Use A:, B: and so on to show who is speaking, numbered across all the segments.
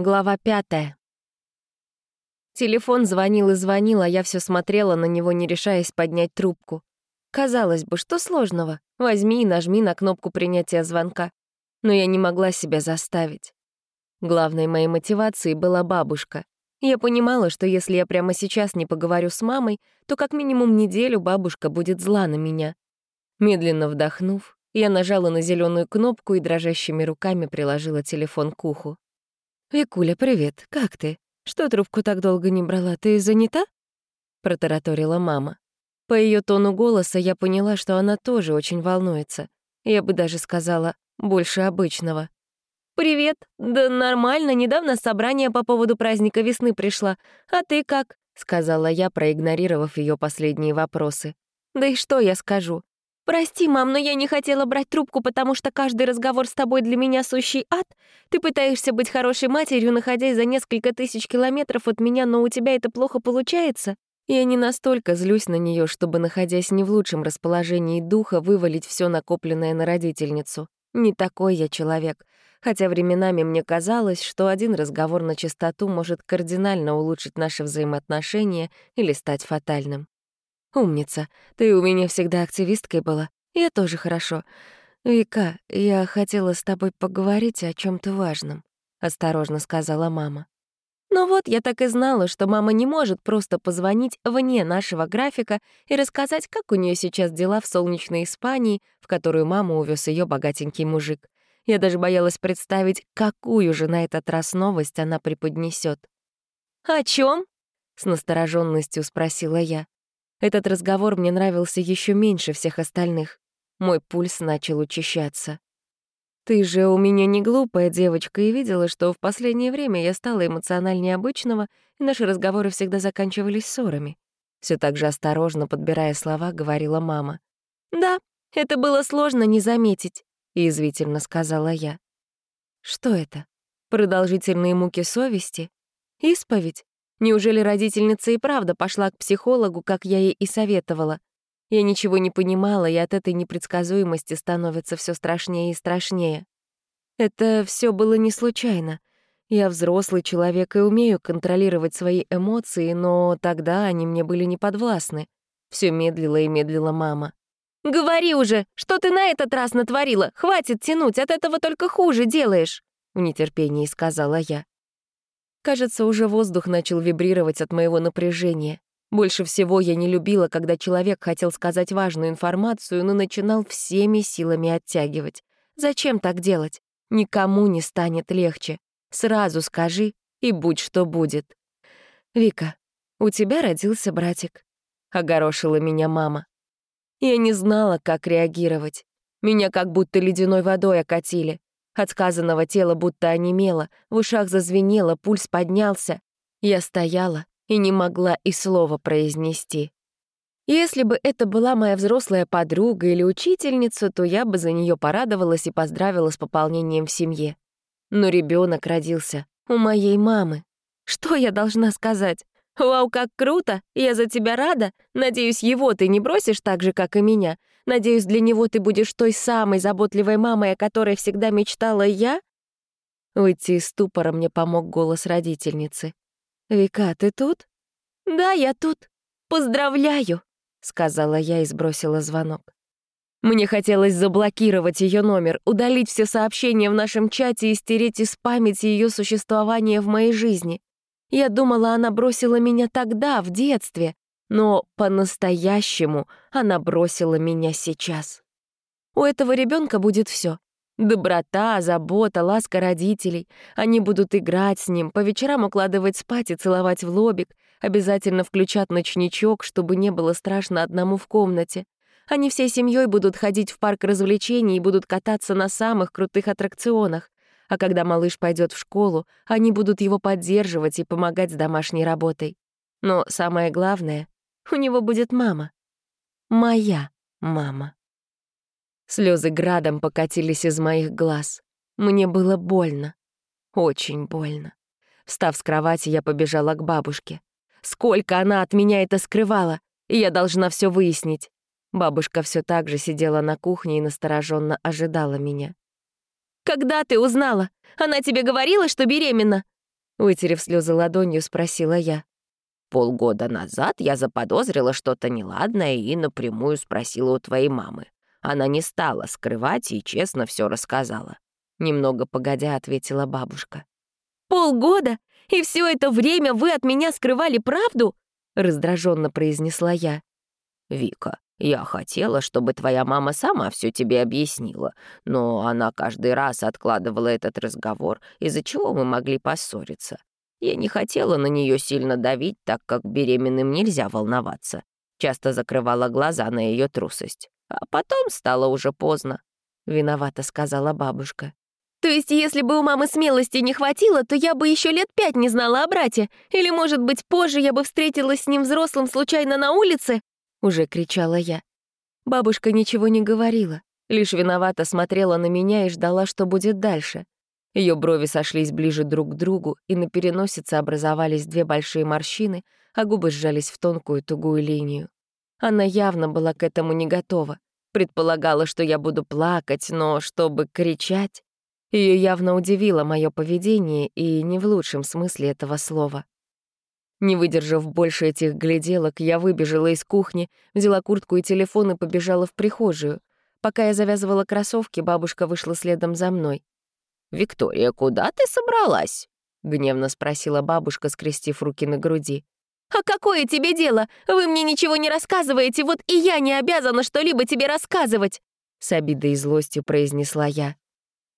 A: Глава пятая. Телефон звонил и звонил, а я все смотрела на него, не решаясь поднять трубку. Казалось бы, что сложного? Возьми и нажми на кнопку принятия звонка. Но я не могла себя заставить. Главной моей мотивацией была бабушка. Я понимала, что если я прямо сейчас не поговорю с мамой, то как минимум неделю бабушка будет зла на меня. Медленно вдохнув, я нажала на зеленую кнопку и дрожащими руками приложила телефон к уху. «Викуля, привет. Как ты? Что трубку так долго не брала? Ты занята?» — протараторила мама. По ее тону голоса я поняла, что она тоже очень волнуется. Я бы даже сказала, больше обычного. «Привет. Да нормально, недавно собрание по поводу праздника весны пришла. А ты как?» — сказала я, проигнорировав ее последние вопросы. «Да и что я скажу? «Прости, мам, но я не хотела брать трубку, потому что каждый разговор с тобой для меня сущий ад. Ты пытаешься быть хорошей матерью, находясь за несколько тысяч километров от меня, но у тебя это плохо получается». Я не настолько злюсь на нее, чтобы, находясь не в лучшем расположении духа, вывалить все накопленное на родительницу. Не такой я человек. Хотя временами мне казалось, что один разговор на чистоту может кардинально улучшить наши взаимоотношения или стать фатальным. «Умница. Ты у меня всегда активисткой была. Я тоже хорошо. Вика, я хотела с тобой поговорить о чем то важном», — осторожно сказала мама. Ну вот, я так и знала, что мама не может просто позвонить вне нашего графика и рассказать, как у нее сейчас дела в солнечной Испании, в которую маму увез ее богатенький мужик. Я даже боялась представить, какую же на этот раз новость она преподнесет. «О чем? с настороженностью спросила я. Этот разговор мне нравился еще меньше всех остальных. Мой пульс начал учащаться. «Ты же у меня не глупая девочка и видела, что в последнее время я стала эмоциональнее обычного, и наши разговоры всегда заканчивались ссорами». Все так же осторожно, подбирая слова, говорила мама. «Да, это было сложно не заметить», — язвительно сказала я. «Что это? Продолжительные муки совести? Исповедь? Неужели родительница и правда пошла к психологу, как я ей и советовала? Я ничего не понимала, и от этой непредсказуемости становится все страшнее и страшнее. Это все было не случайно. Я взрослый человек и умею контролировать свои эмоции, но тогда они мне были неподвластны. Все медлила и медлила мама. «Говори уже, что ты на этот раз натворила? Хватит тянуть, от этого только хуже делаешь!» В нетерпении сказала я. Кажется, уже воздух начал вибрировать от моего напряжения. Больше всего я не любила, когда человек хотел сказать важную информацию, но начинал всеми силами оттягивать. Зачем так делать? Никому не станет легче. Сразу скажи, и будь что будет. «Вика, у тебя родился братик», — огорошила меня мама. Я не знала, как реагировать. Меня как будто ледяной водой окатили. От сказанного тело будто онемело, в ушах зазвенело, пульс поднялся. Я стояла и не могла и слова произнести. Если бы это была моя взрослая подруга или учительница, то я бы за нее порадовалась и поздравила с пополнением в семье. Но ребенок родился у моей мамы. Что я должна сказать? «Вау, как круто! Я за тебя рада! Надеюсь, его ты не бросишь так же, как и меня. Надеюсь, для него ты будешь той самой заботливой мамой, о которой всегда мечтала я?» Выйти из ступора мне помог голос родительницы. «Вика, ты тут?» «Да, я тут. Поздравляю!» — сказала я и сбросила звонок. Мне хотелось заблокировать ее номер, удалить все сообщения в нашем чате и стереть из памяти ее существование в моей жизни. Я думала, она бросила меня тогда, в детстве, но по-настоящему она бросила меня сейчас. У этого ребенка будет все: Доброта, забота, ласка родителей. Они будут играть с ним, по вечерам укладывать спать и целовать в лобик, обязательно включат ночничок, чтобы не было страшно одному в комнате. Они всей семьей будут ходить в парк развлечений и будут кататься на самых крутых аттракционах. А когда малыш пойдет в школу, они будут его поддерживать и помогать с домашней работой. Но самое главное, у него будет мама. Моя мама. Слезы градом покатились из моих глаз. Мне было больно. Очень больно. Встав с кровати, я побежала к бабушке. Сколько она от меня это скрывала, и я должна все выяснить. Бабушка все так же сидела на кухне и настороженно ожидала меня. «Когда ты узнала? Она тебе говорила, что беременна?» Вытерев слезы ладонью, спросила я.
B: Полгода назад я заподозрила что-то неладное и напрямую спросила у твоей мамы. Она не стала скрывать и честно все рассказала.
A: Немного погодя ответила бабушка. «Полгода? И все это время вы от меня скрывали правду?» раздраженно произнесла я.
B: «Вика, я хотела, чтобы твоя мама сама все тебе объяснила, но она каждый раз откладывала этот разговор, из-за чего мы могли поссориться. Я не хотела на нее сильно давить, так как беременным нельзя волноваться. Часто закрывала глаза на ее трусость. А потом стало уже поздно.
A: Виновата сказала бабушка. То есть, если бы у мамы смелости не хватило, то я бы еще лет пять не знала о брате. Или, может быть, позже я бы встретилась с ним взрослым случайно на улице? Уже кричала я. Бабушка ничего не говорила, лишь виновато смотрела на меня и ждала, что будет дальше. Ее брови сошлись ближе друг к другу, и на переносице образовались две большие морщины, а губы сжались в тонкую тугую линию. Она явно была к этому не готова. Предполагала, что я буду плакать, но чтобы кричать... Ее явно удивило мое поведение, и не в лучшем смысле этого слова. Не выдержав больше этих гляделок, я выбежала из кухни, взяла куртку и телефон и побежала в прихожую. Пока я завязывала кроссовки, бабушка вышла следом за мной.
B: «Виктория, куда ты собралась?»
A: — гневно спросила бабушка, скрестив руки на груди. «А какое тебе дело? Вы мне ничего не рассказываете, вот и я не обязана что-либо тебе рассказывать!» С обидой и злостью произнесла я.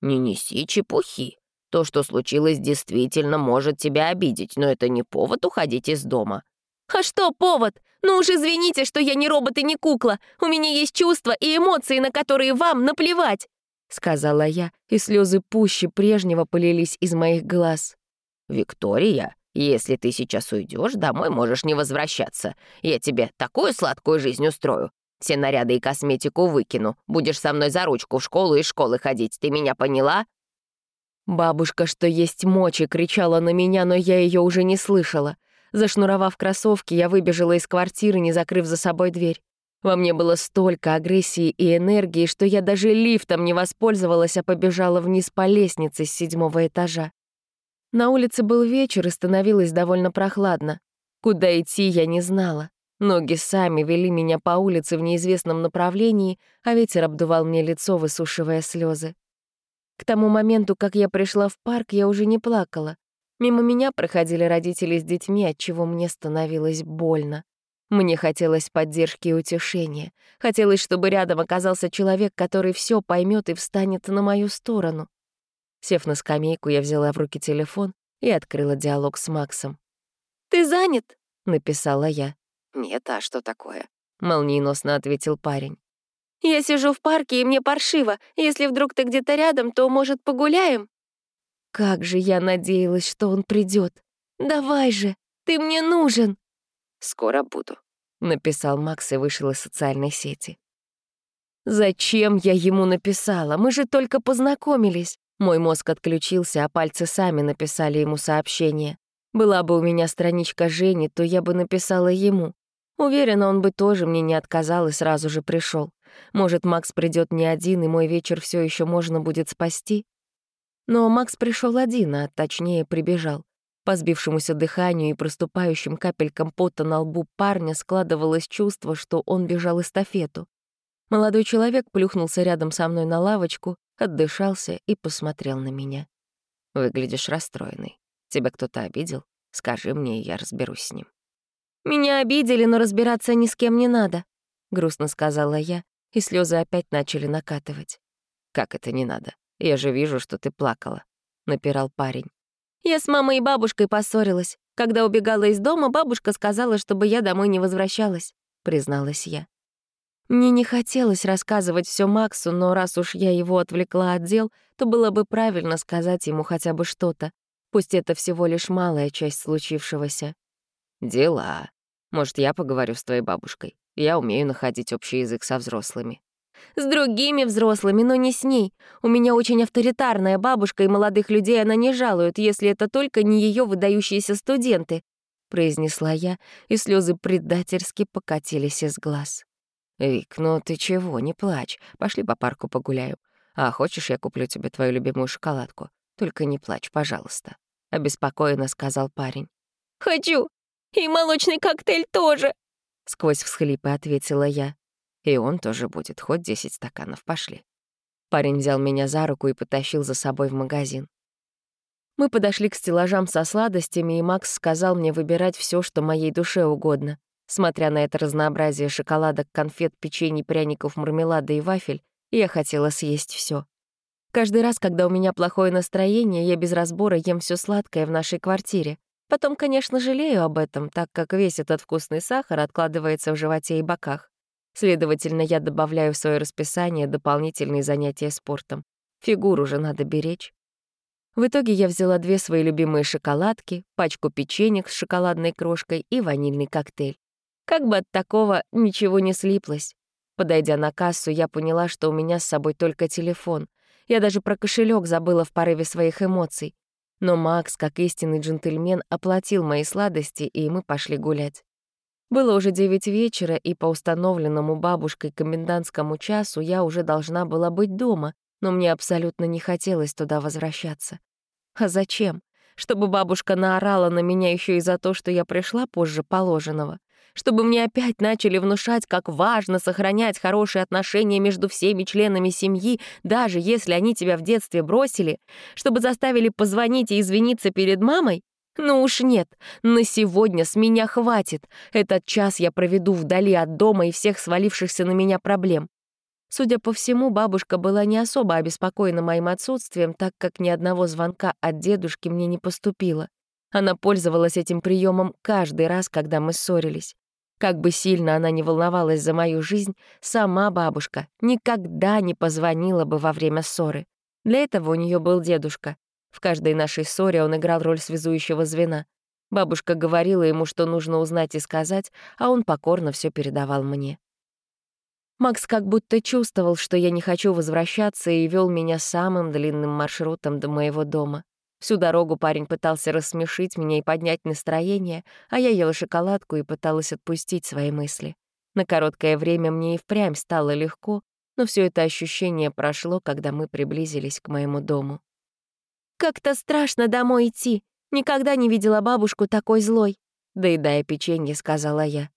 B: «Не неси чепухи. То, что случилось, действительно может тебя обидеть, но это не повод уходить из дома».
A: «А что повод? Ну уж извините, что я не робот и не кукла. У меня есть чувства и эмоции, на которые вам наплевать. — сказала я, и слезы пуще прежнего полились из моих глаз.
B: «Виктория, если ты сейчас уйдешь, домой можешь не возвращаться. Я тебе такую сладкую жизнь устрою. Все наряды и косметику выкину. Будешь со мной за ручку в школу и школы ходить. Ты меня поняла?»
A: Бабушка, что есть мочи, кричала на меня, но я ее уже не слышала. Зашнуровав кроссовки, я выбежала из квартиры, не закрыв за собой дверь. Во мне было столько агрессии и энергии, что я даже лифтом не воспользовалась, а побежала вниз по лестнице с седьмого этажа. На улице был вечер и становилось довольно прохладно. Куда идти я не знала. Ноги сами вели меня по улице в неизвестном направлении, а ветер обдувал мне лицо, высушивая слезы. К тому моменту, как я пришла в парк, я уже не плакала. Мимо меня проходили родители с детьми, от чего мне становилось больно. Мне хотелось поддержки и утешения. Хотелось, чтобы рядом оказался человек, который все поймет и встанет на мою сторону. Сев на скамейку, я взяла в руки телефон и открыла диалог с Максом. «Ты занят?» — написала я.
B: «Нет, а что такое?»
A: — молниеносно ответил парень. «Я сижу в парке, и мне паршиво. Если вдруг ты где-то рядом, то, может, погуляем?» Как же я надеялась, что он придет. «Давай же, ты мне нужен!»
B: «Скоро буду», —
A: написал Макс и вышел из социальной сети. «Зачем я ему написала? Мы же только познакомились». Мой мозг отключился, а пальцы сами написали ему сообщение. Была бы у меня страничка Жени, то я бы написала ему. Уверена, он бы тоже мне не отказал и сразу же пришел. Может, Макс придет не один, и мой вечер все еще можно будет спасти? Но Макс пришел один, а точнее прибежал. По сбившемуся дыханию и проступающим капелькам пота на лбу парня складывалось чувство, что он бежал эстафету. Молодой человек плюхнулся рядом со мной на лавочку, отдышался и посмотрел на меня. «Выглядишь расстроенный. Тебя кто-то обидел? Скажи мне, и я разберусь с ним». «Меня обидели, но разбираться ни с кем не надо», — грустно сказала я, и слезы опять начали накатывать. «Как это не надо? Я же вижу, что ты плакала», — напирал парень. Я с мамой и бабушкой поссорилась. Когда убегала из дома, бабушка сказала, чтобы я домой не возвращалась, призналась я. Мне не хотелось рассказывать все Максу, но раз уж я его отвлекла от дел, то было бы правильно сказать ему хотя бы что-то. Пусть это всего лишь малая часть случившегося. «Дела. Может, я поговорю с твоей бабушкой? Я умею находить общий язык со взрослыми». С другими взрослыми, но не с ней. У меня очень авторитарная бабушка, и молодых людей она не жалует, если это только не ее выдающиеся студенты», — произнесла я, и слезы предательски покатились из глаз. «Вик, ну ты чего, не плачь. Пошли по парку погуляем. А хочешь, я куплю тебе твою любимую шоколадку? Только не плачь, пожалуйста». — обеспокоенно сказал парень.
C: «Хочу! И молочный коктейль тоже!»
A: — сквозь всхлипы ответила я. «И он тоже будет, хоть десять стаканов, пошли». Парень взял меня за руку и потащил за собой в магазин. Мы подошли к стеллажам со сладостями, и Макс сказал мне выбирать все, что моей душе угодно. Смотря на это разнообразие шоколадок, конфет, печений, пряников, мармелада и вафель, я хотела съесть все. Каждый раз, когда у меня плохое настроение, я без разбора ем все сладкое в нашей квартире. Потом, конечно, жалею об этом, так как весь этот вкусный сахар откладывается в животе и боках. Следовательно, я добавляю в свое расписание дополнительные занятия спортом. Фигуру же надо беречь. В итоге я взяла две свои любимые шоколадки, пачку печенек с шоколадной крошкой и ванильный коктейль. Как бы от такого ничего не слиплось. Подойдя на кассу, я поняла, что у меня с собой только телефон. Я даже про кошелек забыла в порыве своих эмоций. Но Макс, как истинный джентльмен, оплатил мои сладости, и мы пошли гулять. Было уже девять вечера, и по установленному бабушкой комендантскому часу я уже должна была быть дома, но мне абсолютно не хотелось туда возвращаться. А зачем? Чтобы бабушка наорала на меня еще и за то, что я пришла позже положенного чтобы мне опять начали внушать, как важно сохранять хорошие отношения между всеми членами семьи, даже если они тебя в детстве бросили, чтобы заставили позвонить и извиниться перед мамой? Ну уж нет, на сегодня с меня хватит. Этот час я проведу вдали от дома и всех свалившихся на меня проблем. Судя по всему, бабушка была не особо обеспокоена моим отсутствием, так как ни одного звонка от дедушки мне не поступило. Она пользовалась этим приемом каждый раз, когда мы ссорились. Как бы сильно она не волновалась за мою жизнь, сама бабушка никогда не позвонила бы во время ссоры. Для этого у нее был дедушка. В каждой нашей ссоре он играл роль связующего звена. Бабушка говорила ему, что нужно узнать и сказать, а он покорно все передавал мне. Макс как будто чувствовал, что я не хочу возвращаться, и вел меня самым длинным маршрутом до моего дома. Всю дорогу парень пытался рассмешить меня и поднять настроение, а я ела шоколадку и пыталась отпустить свои мысли. На короткое время мне и впрямь стало легко, но все это ощущение прошло, когда мы приблизились к моему дому.
C: «Как-то страшно домой идти. Никогда не видела бабушку такой злой», —
A: доедая печенье, сказала я.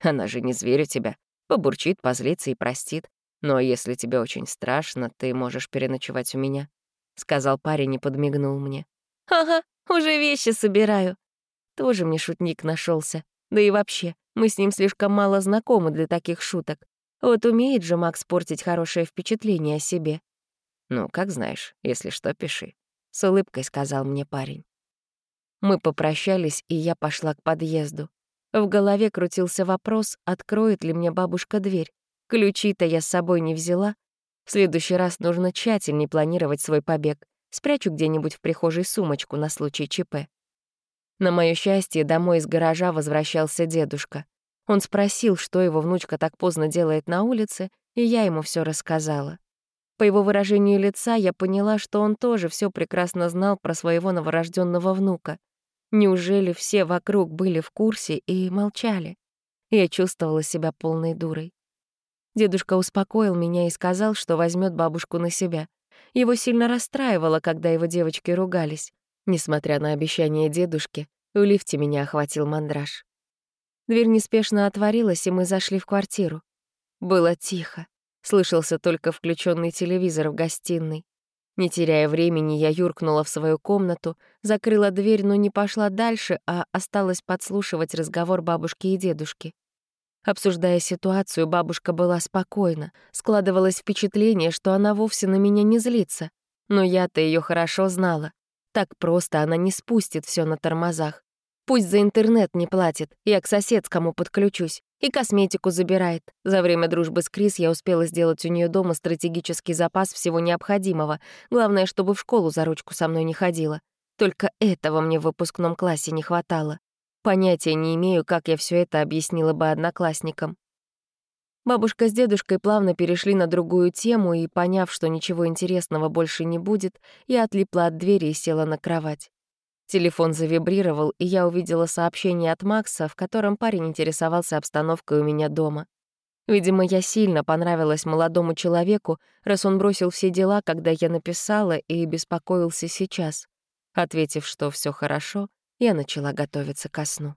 A: «Она же не зверь у тебя. Побурчит, позлится и простит. Но если тебе очень страшно, ты можешь переночевать у меня. — сказал парень и подмигнул мне.
C: «Ага, уже вещи собираю».
A: Тоже мне шутник нашелся. Да и вообще, мы с ним слишком мало знакомы для таких шуток. Вот умеет же Макс портить хорошее впечатление о себе. «Ну, как знаешь, если что, пиши», — с улыбкой сказал мне парень. Мы попрощались, и я пошла к подъезду. В голове крутился вопрос, откроет ли мне бабушка дверь. Ключи-то я с собой не взяла, в следующий раз нужно тщательнее планировать свой побег. Спрячу где-нибудь в прихожей сумочку на случай ЧП. На моё счастье, домой из гаража возвращался дедушка. Он спросил, что его внучка так поздно делает на улице, и я ему всё рассказала. По его выражению лица я поняла, что он тоже всё прекрасно знал про своего новорожденного внука. Неужели все вокруг были в курсе и молчали? Я чувствовала себя полной дурой. Дедушка успокоил меня и сказал, что возьмет бабушку на себя. Его сильно расстраивало, когда его девочки ругались. Несмотря на обещание дедушки, в лифте меня охватил мандраж. Дверь неспешно отворилась, и мы зашли в квартиру. Было тихо. Слышался только включенный телевизор в гостиной. Не теряя времени, я юркнула в свою комнату, закрыла дверь, но не пошла дальше, а осталась подслушивать разговор бабушки и дедушки. Обсуждая ситуацию, бабушка была спокойна. Складывалось впечатление, что она вовсе на меня не злится. Но я-то ее хорошо знала. Так просто она не спустит все на тормозах. Пусть за интернет не платит, я к соседскому подключусь. И косметику забирает. За время дружбы с Крис я успела сделать у нее дома стратегический запас всего необходимого. Главное, чтобы в школу за ручку со мной не ходила. Только этого мне в выпускном классе не хватало. Понятия не имею, как я все это объяснила бы одноклассникам. Бабушка с дедушкой плавно перешли на другую тему, и, поняв, что ничего интересного больше не будет, я отлипла от двери и села на кровать. Телефон завибрировал, и я увидела сообщение от Макса, в котором парень интересовался обстановкой у меня дома. Видимо, я сильно понравилась молодому человеку, раз он бросил все дела, когда я написала, и беспокоился сейчас. Ответив, что все хорошо, я начала готовиться ко сну.